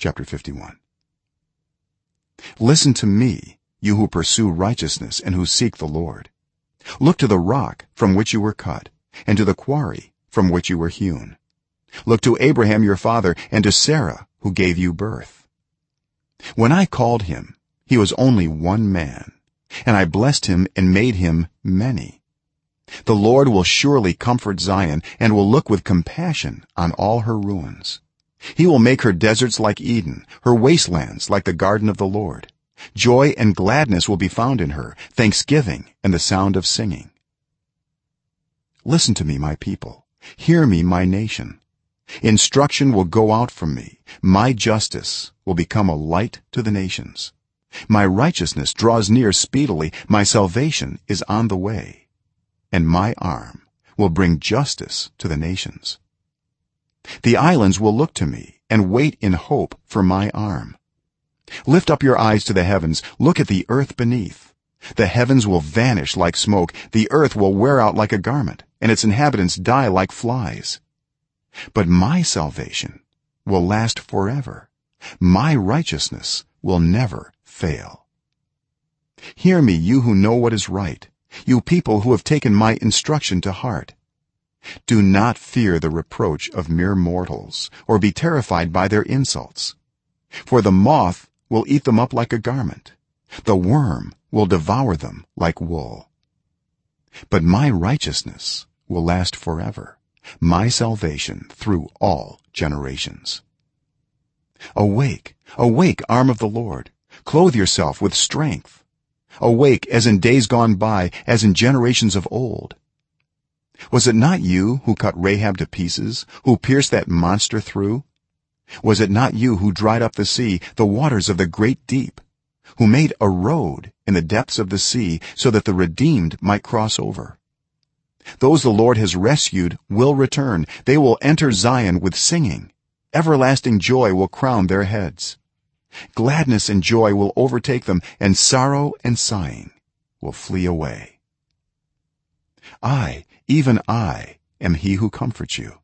chapter 51 listen to me you who pursue righteousness and who seek the lord. Look to the rock from which you were cut and to the quarry from which you were hewn. Look to abraham your father and to sarah who gave you birth. When i called him he was only one man and i blessed him and made him many. The lord will surely comfort zion and will look with compassion on all her ruins he will make her deserts like eden her wastelands like the garden of the lord. Joy and gladness will be found in her thanksgiving and the sound of singing. Listen to me my people. Hear me my nation. Instruction will go out from me. My justice will become a light to the nations. My righteousness draws near speedily. My salvation is on the way. And my arm will bring justice to the nations the islands will look to me and wait in hope for my arm. Lift up your eyes to the heavens. Look at the earth beneath. The heavens will vanish like smoke. The earth will wear out like a garment and its inhabitants die like flies. But my salvation will last forever. My righteousness will never fail. Hear me you who know what is right you people who have taken my instruction to heart do not fear the reproach of mere mortals or be terrified by their insults. For the moth will eat them up like a garment. The worm will devour them like wool. But my righteousness will last forever my salvation through all generations. Awake awake arm of the lord. Clothe yourself with strength. Awake as in days gone by as in generations of old was it not you who cut rahab to pieces who pierced that monster through? Was it not you who dried up the sea the waters of the great deep who made a road in the depths of the sea so that the redeemed might cross over? Those the lord has rescued will return. They will enter zion with singing. Everlasting joy will crown their heads. Gladness and joy will overtake them and sorrow and sighing will flee away i even i am he who comforts you.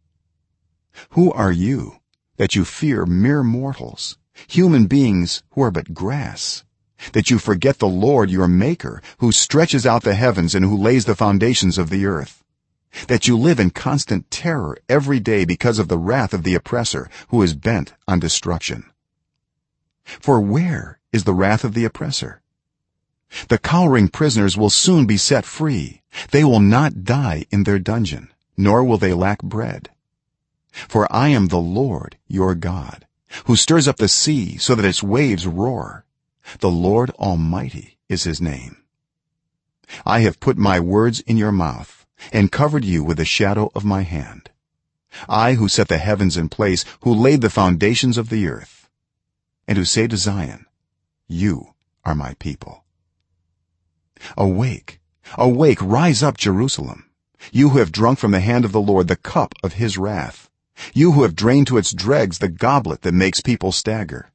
Who are you that you fear mere mortals human beings who are but grass that you forget the lord your maker who stretches out the heavens and who lays the foundations of the earth that you live in constant terror every day because of the wrath of the oppressor who is bent on destruction? For where is the wrath of the oppressor the cowering prisoners will soon be set free. They will not die in their dungeon nor will they lack bread. For i am the lord your god who stirs up the sea so that its waves roar. The lord almighty is his name. I have put my words in your mouth and covered you with the shadow of my hand. I who set the heavens in place who laid the foundations of the earth and who say to zion you are my people awake awake rise up jerusalem. You who have drunk from the hand of the lord the cup of his wrath. You who have drained to its dregs the goblet that makes people stagger.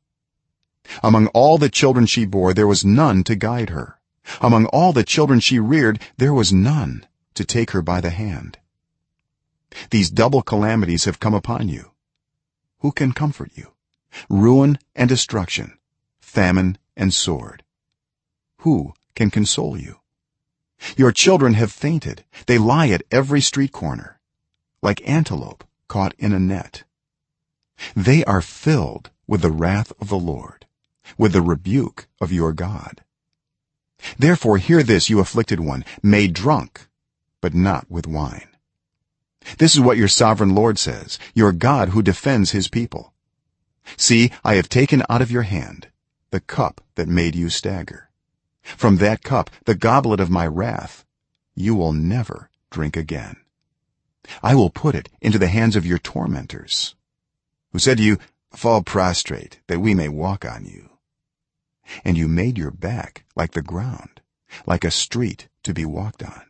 Among all the children she bore there was none to guide her. Among all the children she reared there was none to take her by the hand. These double calamities have come upon you. Who can comfort you? Ruin and destruction famine and sword. Who can console you. Your children have fainted. They lie at every street corner like antelope caught in a net. They are filled with the wrath of the lord with the rebuke of your god. Therefore hear this you afflicted one made drunk but not with wine. This is what your sovereign lord says your god who defends his people. See i have taken out of your hand the cup that made you stagger from that cup the goblet of my wrath you will never drink again. I will put it into the hands of your tormentors who said to you fall prostrate that we may walk on you. And you made your back like the ground like a street to be walked on